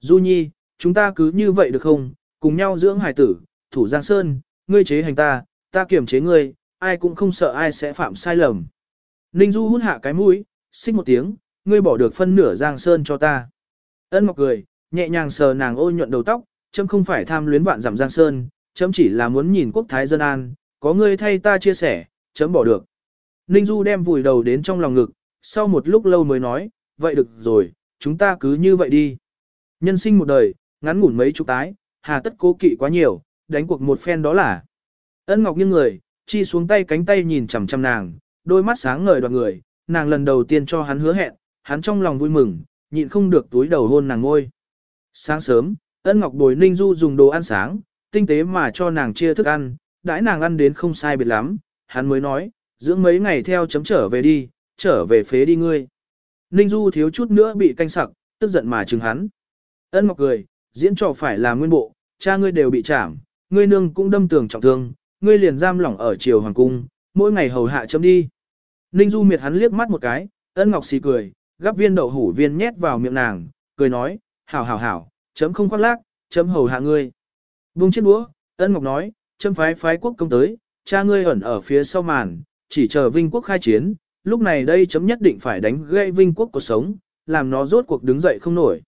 Du Nhi, chúng ta cứ như vậy được không, cùng nhau dưỡng hải tử, thủ Giang Sơn, ngươi chế hành ta, ta kiểm chế ngươi, ai cũng không sợ ai sẽ phạm sai lầm. Ninh Du hút hạ cái mũi, xích một tiếng, ngươi bỏ được phân nửa Giang Sơn cho ta. Ân Ngọc cười, nhẹ nhàng sờ nàng ô nhuận đầu tóc, chấm không phải tham luyến vạn giảm Giang Sơn, chấm chỉ là muốn nhìn quốc thái dân an, có ngươi thay ta chia sẻ, chấm bỏ được. Ninh Du đem vùi đầu đến trong lòng ngực, sau một lúc lâu mới nói, vậy được rồi, chúng ta cứ như vậy đi. Nhân sinh một đời, ngắn ngủn mấy chục tái, hà tất cố kỵ quá nhiều, đánh cuộc một phen đó là. Ân Ngọc nghiêng người, chi xuống tay cánh tay nhìn chằm chằm nàng, đôi mắt sáng ngời đoạt người, nàng lần đầu tiên cho hắn hứa hẹn, hắn trong lòng vui mừng, nhịn không được túi đầu hôn nàng ngôi. Sáng sớm, Ân Ngọc bồi Ninh Du dùng đồ ăn sáng, tinh tế mà cho nàng chia thức ăn, đãi nàng ăn đến không sai biệt lắm, hắn mới nói, dưỡng mấy ngày theo chấm trở về đi, trở về phế đi ngươi. Ninh Du thiếu chút nữa bị canh sặc, tức giận mà chừng hắn. Ân Ngọc cười, diễn trò phải là nguyên bộ, cha ngươi đều bị trảm, ngươi nương cũng đâm tường trọng thương, ngươi liền giam lỏng ở triều hoàng cung, mỗi ngày hầu hạ chấm đi. Ninh Du miệt hắn liếc mắt một cái, ân ngọc xì cười, gắp viên đậu hủ viên nhét vào miệng nàng, cười nói, hảo hảo hảo, chấm không khoác lác, chấm hầu hạ ngươi. Vung chiếc đũa, ân ngọc nói, chấm phái phái quốc công tới, cha ngươi ẩn ở phía sau màn, chỉ chờ vinh quốc khai chiến, lúc này đây chấm nhất định phải đánh gây vinh quốc cuộc sống, làm nó rốt cuộc đứng dậy không nổi.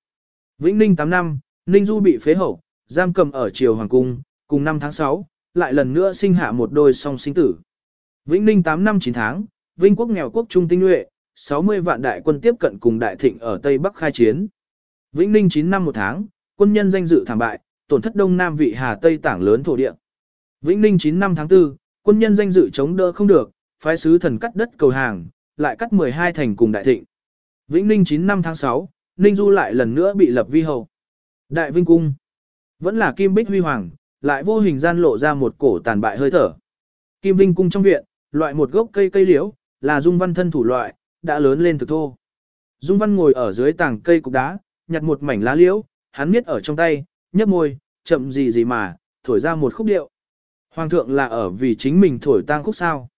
Vĩnh Ninh 8 năm, Ninh Du bị phế hậu, giam cầm ở triều hoàng cung, cùng năm tháng 6, lại lần nữa sinh hạ một đôi song sinh tử. Vĩnh Ninh 8 năm 9 tháng, Vinh quốc nghèo quốc trung tinh nhuệ, 60 vạn đại quân tiếp cận cùng đại thịnh ở Tây Bắc khai chiến. Vĩnh Ninh 9 năm 1 tháng, quân nhân danh dự thảm bại, tổn thất Đông Nam vị Hà Tây tảng lớn thổ địa. Vĩnh Ninh 9 năm tháng 4, quân nhân danh dự chống đỡ không được, phái sứ thần cắt đất cầu hàng, lại cắt 12 thành cùng đại thịnh. Vĩnh Ninh 9 năm tháng 6, Ninh Du lại lần nữa bị lập vi hầu. Đại Vinh Cung, vẫn là Kim Bích Huy Hoàng, lại vô hình gian lộ ra một cổ tàn bại hơi thở. Kim Vinh Cung trong viện, loại một gốc cây cây liễu, là Dung Văn thân thủ loại, đã lớn lên thực thô. Dung Văn ngồi ở dưới tảng cây cục đá, nhặt một mảnh lá liễu, hắn miết ở trong tay, nhấp môi, chậm gì gì mà, thổi ra một khúc điệu. Hoàng thượng là ở vì chính mình thổi tang khúc sao.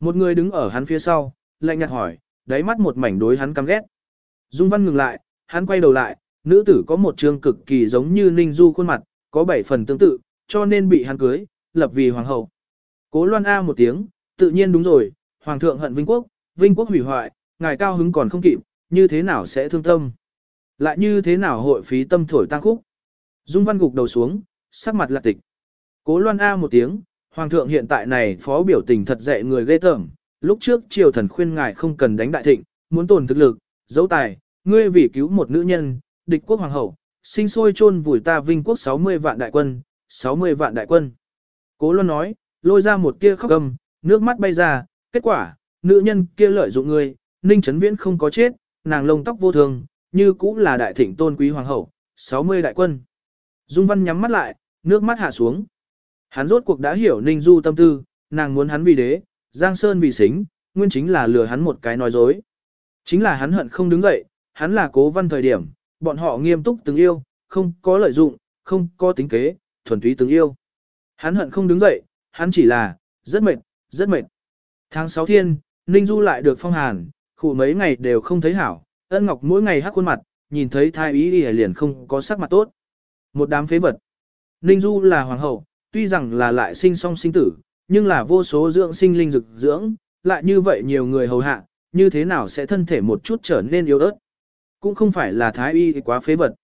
Một người đứng ở hắn phía sau, lạnh nhạt hỏi, đáy mắt một mảnh đối hắn căm ghét. Dung Văn ngừng lại, hắn quay đầu lại, nữ tử có một trương cực kỳ giống như Ninh Du khuôn mặt, có bảy phần tương tự, cho nên bị hắn cưới, lập vì hoàng hậu. Cố Loan A một tiếng, tự nhiên đúng rồi, hoàng thượng hận Vinh Quốc, Vinh Quốc hủy hoại, ngài cao hứng còn không kịp, như thế nào sẽ thương tâm? Lại như thế nào hội phí tâm thổi tăng khúc? Dung Văn gục đầu xuống, sắc mặt lạc tịch. Cố Loan A một tiếng, hoàng thượng hiện tại này phó biểu tình thật dạy người ghê tởm, lúc trước triều thần khuyên ngài không cần đánh đại thịnh, muốn tồn thực lực, dấu tài, ngươi vì cứu một nữ nhân, địch quốc hoàng hậu, sinh sôi chôn vùi ta vinh quốc 60 vạn đại quân, 60 vạn đại quân. Cố Loan nói, lôi ra một tia khóc gầm, nước mắt bay ra, kết quả, nữ nhân kia lợi dụng ngươi, Ninh Trấn Viễn không có chết, nàng lông tóc vô thường, như cũng là đại thịnh tôn quý hoàng hậu, 60 đại quân. Dung Văn nhắm mắt lại, nước mắt hạ xuống. Hắn rốt cuộc đã hiểu Ninh Du tâm tư, nàng muốn hắn vì đế, Giang Sơn vì xính, nguyên chính là lừa hắn một cái nói dối. Chính là hắn hận không đứng dậy, hắn là cố văn thời điểm, bọn họ nghiêm túc từng yêu, không có lợi dụng, không có tính kế, thuần túy từng yêu. Hắn hận không đứng dậy, hắn chỉ là, rất mệt, rất mệt. Tháng 6 thiên, Ninh Du lại được phong hàn, khủ mấy ngày đều không thấy hảo, ân ngọc mỗi ngày hắc khuôn mặt, nhìn thấy thai ý đi liền không có sắc mặt tốt. Một đám phế vật. Ninh Du là hoàng hậu, tuy rằng là lại sinh song sinh tử, nhưng là vô số dưỡng sinh linh dực dưỡng, lại như vậy nhiều người hầu hạ, như thế nào sẽ thân thể một chút trở nên yếu ớt. Cũng không phải là thái y quá phế vật.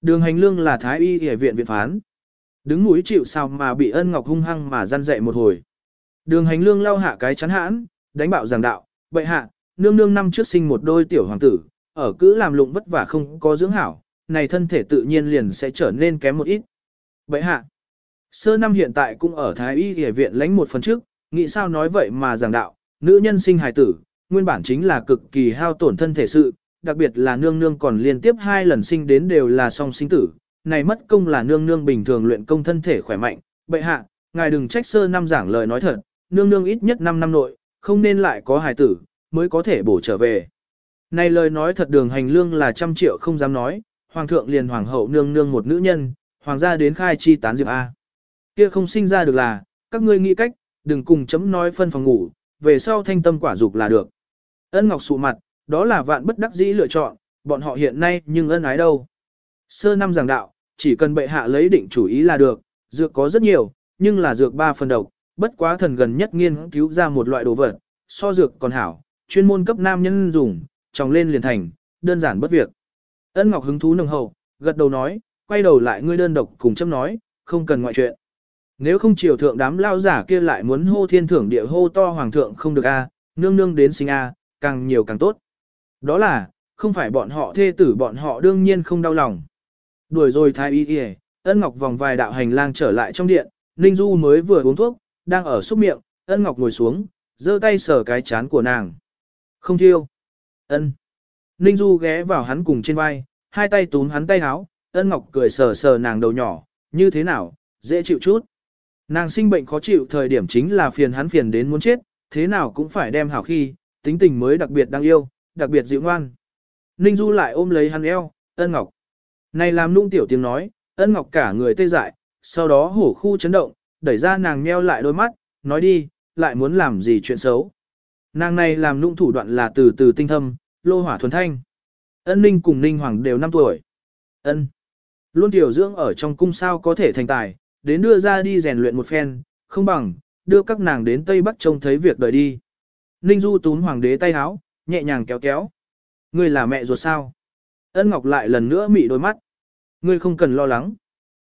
Đường hành lương là thái y y viện viện phán. Đứng mũi chịu sao mà bị ân ngọc hung hăng mà gian dậy một hồi. Đường hành lương lao hạ cái chắn hãn, đánh bạo giảng đạo, bệ hạ, nương nương năm trước sinh một đôi tiểu hoàng tử, ở cứ làm lụng vất vả không có dưỡng hảo, này thân thể tự nhiên liền sẽ trở nên kém một ít. Bệ hạ, sơ năm hiện tại cũng ở Thái Y Y viện lãnh một phần trước, nghĩ sao nói vậy mà giảng đạo, nữ nhân sinh hài tử, nguyên bản chính là cực kỳ hao tổn thân thể sự, đặc biệt là nương nương còn liên tiếp hai lần sinh đến đều là song sinh tử, này mất công là nương nương bình thường luyện công thân thể khỏe mạnh, bệ hạ, ngài đừng trách sơ năm giảng lời nói thật, nương nương ít nhất 5 năm nội, không nên lại có hài tử, mới có thể bổ trở về. Này lời nói thật đường hành lương là trăm triệu không dám nói, hoàng thượng liền hoàng hậu nương nương một nữ nhân, hoàng gia đến khai chi tán diệp A. Kia không sinh ra được là, các ngươi nghĩ cách, đừng cùng chấm nói phân phòng ngủ, về sau thanh tâm quả dục là được. Ân ngọc sụ mặt, đó là vạn bất đắc dĩ lựa chọn, bọn họ hiện nay nhưng ân ái đâu. Sơ năm giảng đạo, chỉ cần bệ hạ lấy định chủ ý là được, dược có rất nhiều, nhưng là dược ba phần độc, bất quá thần gần nhất nghiên cứu ra một loại đồ vật, so dược còn hảo, chuyên môn cấp nam nhân dùng, tròng lên liền thành, đơn giản bất việc. Ân Ngọc hứng thú nồng hậu, gật đầu nói, quay đầu lại ngươi đơn độc cùng chấm nói, không cần ngoại chuyện. Nếu không chiều thượng đám lao giả kia lại muốn hô thiên thưởng địa hô to hoàng thượng không được a, nương nương đến sinh a, càng nhiều càng tốt. Đó là, không phải bọn họ thê tử bọn họ đương nhiên không đau lòng. Đuổi rồi thái y y, ân ngọc vòng vài đạo hành lang trở lại trong điện, Ninh Du mới vừa uống thuốc, đang ở xúc miệng, ân ngọc ngồi xuống, giơ tay sờ cái chán của nàng. Không thiêu. ân. Ninh Du ghé vào hắn cùng trên vai, hai tay túm hắn tay háo, ân ngọc cười sờ sờ nàng đầu nhỏ, như thế nào, dễ chịu chút. Nàng sinh bệnh khó chịu thời điểm chính là phiền hắn phiền đến muốn chết, thế nào cũng phải đem hảo khi, tính tình mới đặc biệt đáng yêu, đặc biệt dịu ngoan. Ninh Du lại ôm lấy hắn eo, ân ngọc. Này làm nung tiểu tiếng nói, ân ngọc cả người tê dại, sau đó hổ khu chấn động, đẩy ra nàng meo lại đôi mắt, nói đi, lại muốn làm gì chuyện xấu. Nàng này làm nung thủ đoạn là từ từ tinh thâm, lô hỏa thuần thanh. Ân ninh cùng ninh hoàng đều 5 tuổi. ân Luôn tiểu dưỡng ở trong cung sao có thể thành tài, đến đưa ra đi rèn luyện một phen, không bằng, đưa các nàng đến Tây Bắc trông thấy việc đời đi. Ninh Du túm hoàng đế tay háo, nhẹ nhàng kéo kéo. Ngươi là mẹ ruột sao? Ân Ngọc lại lần nữa mị đôi mắt. Ngươi không cần lo lắng.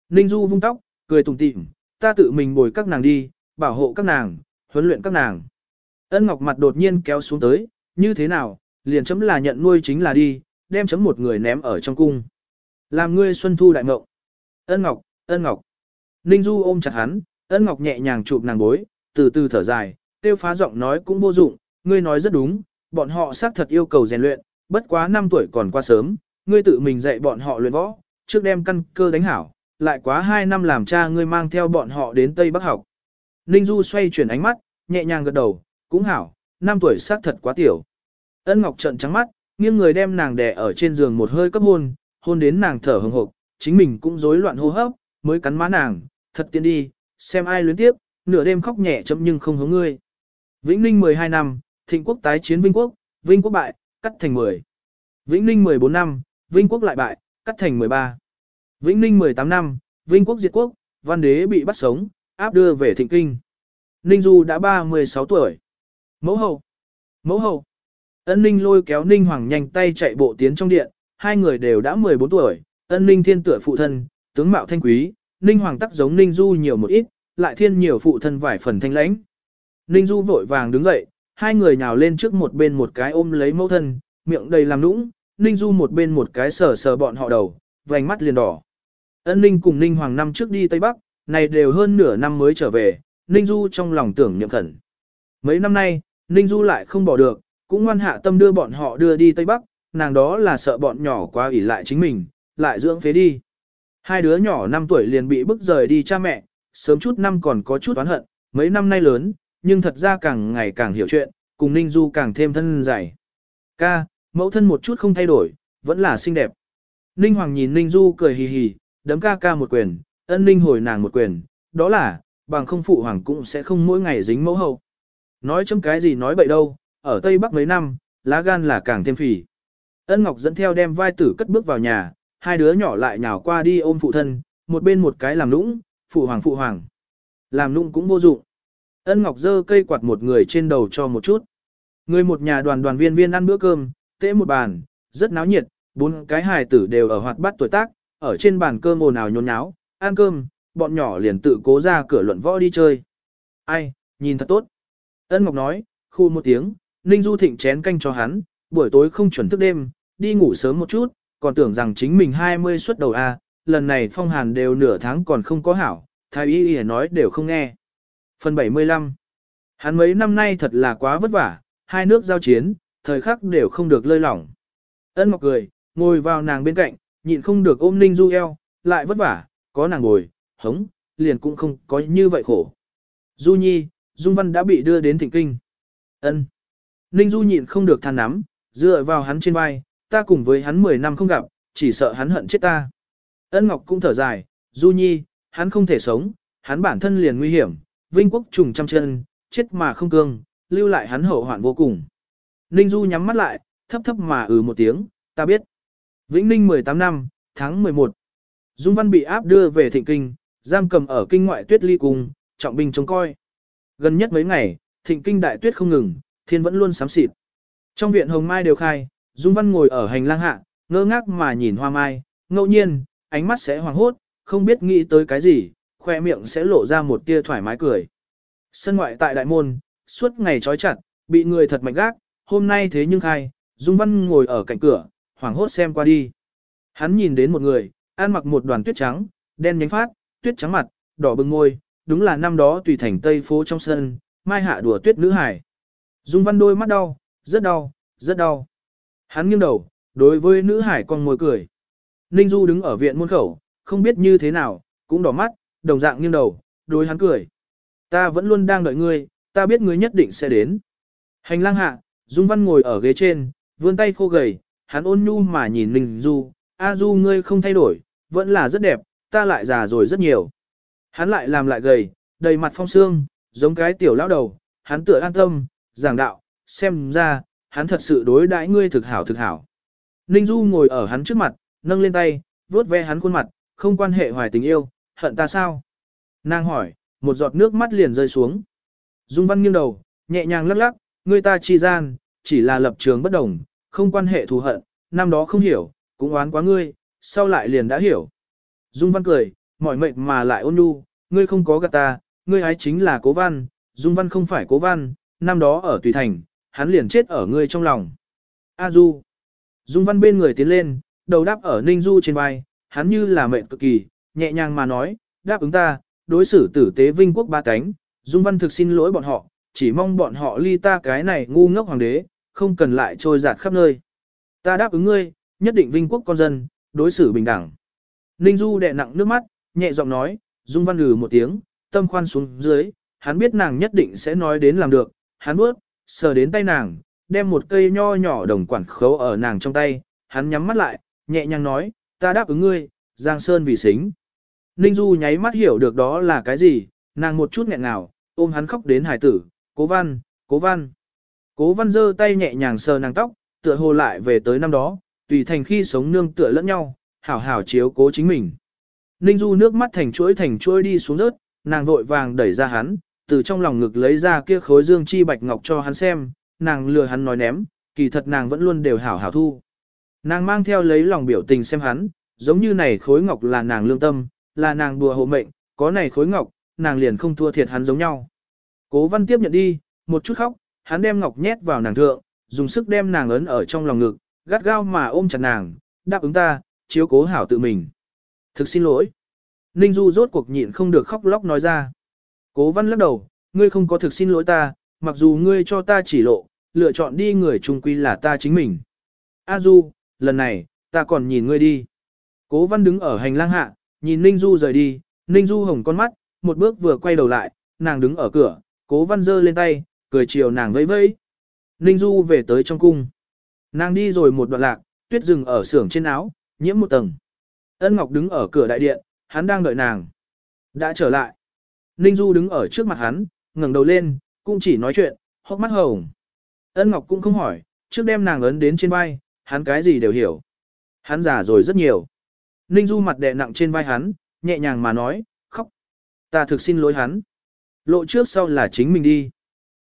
Ninh Du vung tóc, cười tủm tỉm, ta tự mình bồi các nàng đi, bảo hộ các nàng, huấn luyện các nàng. Ân Ngọc mặt đột nhiên kéo xuống tới, như thế nào, liền chấm là nhận nuôi chính là đi, đem chấm một người ném ở trong cung. Làm ngươi xuân thu đại mộng. Ân Ngọc, Ân Ngọc. Ninh Du ôm chặt hắn, Ân Ngọc nhẹ nhàng chụp nàng bối, từ từ thở dài, tiêu phá giọng nói cũng vô dụng, ngươi nói rất đúng, bọn họ xác thật yêu cầu rèn luyện, bất quá 5 tuổi còn quá sớm, ngươi tự mình dạy bọn họ luyện võ, trước đem căn cơ đánh hảo, lại quá 2 năm làm cha ngươi mang theo bọn họ đến Tây Bắc học. Ninh Du xoay chuyển ánh mắt, nhẹ nhàng gật đầu, cũng hảo, 5 tuổi xác thật quá tiểu. Ân Ngọc trợn trắng mắt, nghiêng người đem nàng đè ở trên giường một hơi cấp hôn, hôn đến nàng thở hừng hực, chính mình cũng rối loạn hô hấp, mới cắn má nàng, thật tiện đi, xem ai luyến tiếp, nửa đêm khóc nhẹ chậm nhưng không hướng ngươi. Vĩnh Ninh 12 năm, Thịnh quốc tái chiến Vinh quốc, Vinh quốc bại, cắt thành 10. Vĩnh Ninh 14 năm, Vinh quốc lại bại, cắt thành 13. Vĩnh Ninh 18 năm, Vinh quốc diệt quốc, văn đế bị bắt sống, áp đưa về Thịnh Kinh. Ninh Du đã 36 tuổi. Mẫu hậu. Mẫu hậu. Ân Ninh lôi kéo Ninh Hoàng nhanh tay chạy bộ tiến trong điện, hai người đều đã 14 tuổi, ân Ninh thiên tựa phụ thân, tướng mạo thanh quý, Ninh Hoàng tắc giống Ninh Du nhiều một ít, lại thiên nhiều phụ thân vài phần thanh lãnh. Ninh Du vội vàng đứng dậy, hai người nhào lên trước một bên một cái ôm lấy mẫu thân, miệng đầy làm nũng, Ninh Du một bên một cái sờ sờ bọn họ đầu, vành mắt liền đỏ. Ân Ninh cùng Ninh Hoàng năm trước đi Tây Bắc, này đều hơn nửa năm mới trở về, Ninh Du trong lòng tưởng niệm khẩn. Mấy năm nay, Ninh Du lại không bỏ được, cũng ngoan hạ tâm đưa bọn họ đưa đi Tây Bắc, nàng đó là sợ bọn nhỏ quá ủy lại chính mình, lại dưỡng phế đi. Hai đứa nhỏ 5 tuổi liền bị bức rời đi cha mẹ, sớm chút năm còn có chút oán hận, mấy năm nay lớn, nhưng thật ra càng ngày càng hiểu chuyện, cùng Ninh Du càng thêm thân dày. Ca, mẫu thân một chút không thay đổi, vẫn là xinh đẹp. Ninh Hoàng nhìn Ninh Du cười hì hì, đấm ca ca một quyền, ân Ninh hồi nàng một quyền, đó là, bằng không phụ hoàng cũng sẽ không mỗi ngày dính mẫu hậu. Nói chấm cái gì nói bậy đâu, ở Tây Bắc mấy năm, lá gan là càng thêm phì. Ân Ngọc dẫn theo đem vai tử cất bước vào nhà, hai đứa nhỏ lại nhào qua đi ôm phụ thân, một bên một cái làm nũng, phụ hoàng phụ hoàng. Làm nũng cũng vô dụng. Ân Ngọc dơ cây quạt một người trên đầu cho một chút. Người một nhà đoàn đoàn viên viên ăn bữa cơm, tễ một bàn, rất náo nhiệt, bốn cái hài tử đều ở hoạt bát tuổi tác, ở trên bàn cơm ồn ào nhốn nháo, ăn cơm, bọn nhỏ liền tự cố ra cửa luận võ đi chơi. Ai, nhìn thật tốt. Ân Ngọc nói, khu một tiếng, Ninh Du Thịnh chén canh cho hắn, buổi tối không chuẩn thức đêm, đi ngủ sớm một chút, còn tưởng rằng chính mình 20 xuất đầu A, lần này phong hàn đều nửa tháng còn không có hảo, thái y y nói đều không nghe. Phần 75 Hắn mấy năm nay thật là quá vất vả, hai nước giao chiến, thời khắc đều không được lơi lỏng. Ân Ngọc cười, ngồi vào nàng bên cạnh, nhịn không được ôm Ninh Du eo, lại vất vả, có nàng ngồi, hống, liền cũng không có như vậy khổ. Du Nhi, Dung Văn đã bị đưa đến thịnh kinh. Ân. Ninh Du nhịn không được than nắm, dựa vào hắn trên vai, ta cùng với hắn 10 năm không gặp, chỉ sợ hắn hận chết ta. Ân Ngọc cũng thở dài, Du Nhi, hắn không thể sống, hắn bản thân liền nguy hiểm, vinh quốc trùng trăm chân, chết mà không cương, lưu lại hắn hậu hoạn vô cùng. Ninh Du nhắm mắt lại, thấp thấp mà ừ một tiếng, ta biết. Vĩnh Ninh 18 năm, tháng 11. Dung Văn bị áp đưa về thịnh kinh, giam cầm ở kinh ngoại tuyết ly cung, trọng binh trông coi. Gần nhất mấy ngày, thịnh kinh đại tuyết không ngừng, thiên vẫn luôn sám xịt. Trong viện hồng mai đều khai, Dung Văn ngồi ở hành lang hạ, ngơ ngác mà nhìn hoa mai, ngẫu nhiên, ánh mắt sẽ hoàng hốt, không biết nghĩ tới cái gì, khoe miệng sẽ lộ ra một tia thoải mái cười. Sân ngoại tại đại môn, suốt ngày trói chặt, bị người thật mạnh gác, hôm nay thế nhưng khai, Dung Văn ngồi ở cạnh cửa, hoảng hốt xem qua đi. Hắn nhìn đến một người, ăn mặc một đoàn tuyết trắng, đen nhánh phát, tuyết trắng mặt, đỏ bừng môi, đúng là năm đó tùy thành tây phố trong sân, mai hạ đùa tuyết nữ hải. Dung Văn đôi mắt đau, rất đau, rất đau. Hắn nghiêng đầu, đối với nữ hải con môi cười. Ninh Du đứng ở viện môn khẩu, không biết như thế nào, cũng đỏ mắt, đồng dạng nghiêng đầu, đối hắn cười. Ta vẫn luôn đang đợi ngươi, ta biết ngươi nhất định sẽ đến. Hành lang hạ, Dung Văn ngồi ở ghế trên, vươn tay khô gầy, hắn ôn nhu mà nhìn Ninh Du, A Du ngươi không thay đổi, vẫn là rất đẹp, ta lại già rồi rất nhiều. Hắn lại làm lại gầy, đầy mặt phong sương, giống cái tiểu lão đầu, hắn tựa an tâm, giảng đạo, xem ra, hắn thật sự đối đãi ngươi thực hảo thực hảo. Ninh Du ngồi ở hắn trước mặt, nâng lên tay, vuốt ve hắn khuôn mặt, không quan hệ hoài tình yêu, hận ta sao? Nàng hỏi, một giọt nước mắt liền rơi xuống. Dung Văn nghiêng đầu, nhẹ nhàng lắc lắc, người ta chi gian, chỉ là lập trường bất đồng, không quan hệ thù hận, năm đó không hiểu, cũng oán quá ngươi, sau lại liền đã hiểu. Dung Văn cười, mỏi mệt mà lại ôn nhu, ngươi không có gạt ta, ngươi ái chính là cố văn, Dung Văn không phải cố văn, năm đó ở Tùy Thành, hắn liền chết ở ngươi trong lòng. A Du. Dung Văn bên người tiến lên, đầu đáp ở Ninh Du trên vai, hắn như là mệnh cực kỳ, nhẹ nhàng mà nói, đáp ứng ta, đối xử tử tế vinh quốc ba cánh, Dung Văn thực xin lỗi bọn họ, chỉ mong bọn họ ly ta cái này ngu ngốc hoàng đế, không cần lại trôi giạt khắp nơi. Ta đáp ứng ngươi, nhất định vinh quốc con dân, đối xử bình đẳng. Ninh Du đè nặng nước mắt, nhẹ giọng nói, Dung Văn lừ một tiếng, tâm khoan xuống dưới, hắn biết nàng nhất định sẽ nói đến làm được, hắn bước, sờ đến tay nàng, đem một cây nho nhỏ đồng quản khấu ở nàng trong tay, hắn nhắm mắt lại, nhẹ nhàng nói, ta đáp ứng ngươi, Giang Sơn vì xính. Ninh Du nháy mắt hiểu được đó là cái gì, nàng một chút nghẹn nào, ôm hắn khóc đến hải tử, cố văn, cố văn. Cố văn giơ tay nhẹ nhàng sờ nàng tóc, tựa hồ lại về tới năm đó, tùy thành khi sống nương tựa lẫn nhau, hảo hảo chiếu cố chính mình. Ninh Du nước mắt thành chuỗi thành chuỗi đi xuống rớt, nàng vội vàng đẩy ra hắn, từ trong lòng ngực lấy ra kia khối dương chi bạch ngọc cho hắn xem, nàng lừa hắn nói ném, kỳ thật nàng vẫn luôn đều hảo hảo thu. Nàng mang theo lấy lòng biểu tình xem hắn, giống như này khối ngọc là nàng lương tâm, là nàng đùa hộ mệnh, có này khối ngọc, nàng liền không thua thiệt hắn giống nhau. Cố văn tiếp nhận đi, một chút khóc, hắn đem ngọc nhét vào nàng thượng, dùng sức đem nàng ấn ở trong lòng ngực, gắt gao mà ôm chặt nàng, đáp ứng ta, chiếu cố hảo tự mình. Thực xin lỗi. Ninh Du rốt cuộc nhịn không được khóc lóc nói ra. Cố văn lắc đầu, ngươi không có thực xin lỗi ta, mặc dù ngươi cho ta chỉ lộ, lựa chọn đi người trung quy là ta chính mình. A Du, lần này, ta còn nhìn ngươi đi. Cố văn đứng ở hành lang hạ, nhìn Ninh Du rời đi, Ninh Du hồng con mắt, một bước vừa quay đầu lại, nàng đứng ở cửa, cố văn Dơ lên tay, cười chiều nàng vẫy vẫy. Ninh Du về tới trong cung. Nàng đi rồi một đoạn lạc, tuyết rừng ở xưởng trên áo, nhiễm một tầng. Ân Ngọc đứng ở cửa đại điện, hắn đang đợi nàng. Đã trở lại. Ninh Du đứng ở trước mặt hắn, ngẩng đầu lên, cũng chỉ nói chuyện, hốc mắt hồng. Ân Ngọc cũng không hỏi, trước đem nàng ấn đến trên vai, hắn cái gì đều hiểu. Hắn già rồi rất nhiều. Ninh Du mặt đè nặng trên vai hắn, nhẹ nhàng mà nói, khóc. Ta thực xin lỗi hắn. Lộ trước sau là chính mình đi.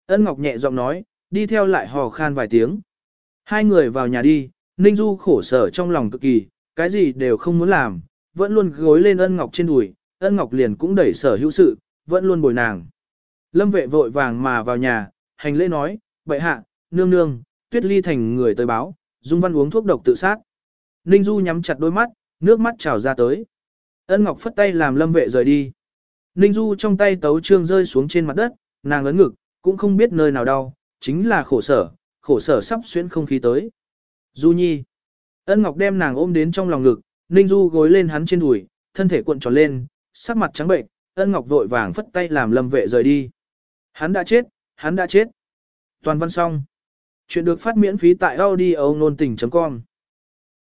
Ân Ngọc nhẹ giọng nói, đi theo lại hò khan vài tiếng. Hai người vào nhà đi, Ninh Du khổ sở trong lòng cực kỳ, cái gì đều không muốn làm, vẫn luôn gối lên ân Ngọc trên đùi, ân Ngọc liền cũng đẩy sở hữu sự, vẫn luôn bồi nàng. Lâm vệ vội vàng mà vào nhà, hành lễ nói, bệ hạ, nương nương, tuyết ly thành người tới báo, Dung Văn uống thuốc độc tự sát. Ninh Du nhắm chặt đôi mắt, nước mắt trào ra tới. Ân Ngọc phất tay làm lâm vệ rời đi. Ninh Du trong tay tấu trương rơi xuống trên mặt đất, nàng ấn ngực, cũng không biết nơi nào đau, chính là khổ sở, khổ sở sắp xuyên không khí tới. Du Nhi. Ân Ngọc đem nàng ôm đến trong lòng ngực, Ninh Du gối lên hắn trên đùi, thân thể cuộn tròn lên, sắc mặt trắng bệnh, Ân Ngọc vội vàng phất tay làm lâm vệ rời đi. Hắn đã chết, hắn đã chết. Toàn văn xong. Chuyện được phát miễn phí tại audio nôn tình.com